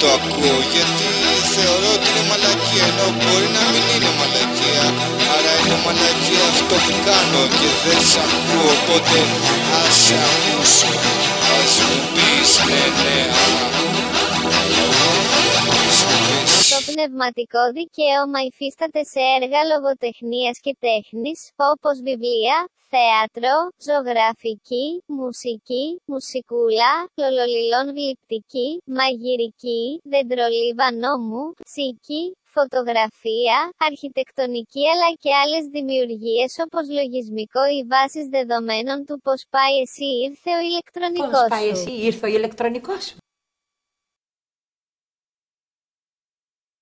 το ακούω γιατί θεωρώ ότι είναι μαλακία ενώ μπορεί να μην είναι μαλακία. Άρα είναι μαλακία αυτό που κάνω και δεν σ' ακούω οπότε ας σε ακούσω πνευματικό δικαίωμα υφίσταται σε έργα λογοτεχνίας και τέχνης, όπως βιβλία, θέατρο, ζωγραφική, μουσική, μουσικούλα, λολολιλών γλυπτική, μαγειρική, δεντρολίβα νόμου, ψήκη, φωτογραφία, αρχιτεκτονική αλλά και άλλες δημιουργίες όπως λογισμικό ή βάσεις δεδομένων του πώς πάει εσύ ήρθε ο ηλεκτρονικός Πώς πάει σου. εσύ, ήρθε ο ηλεκτρονικός σου.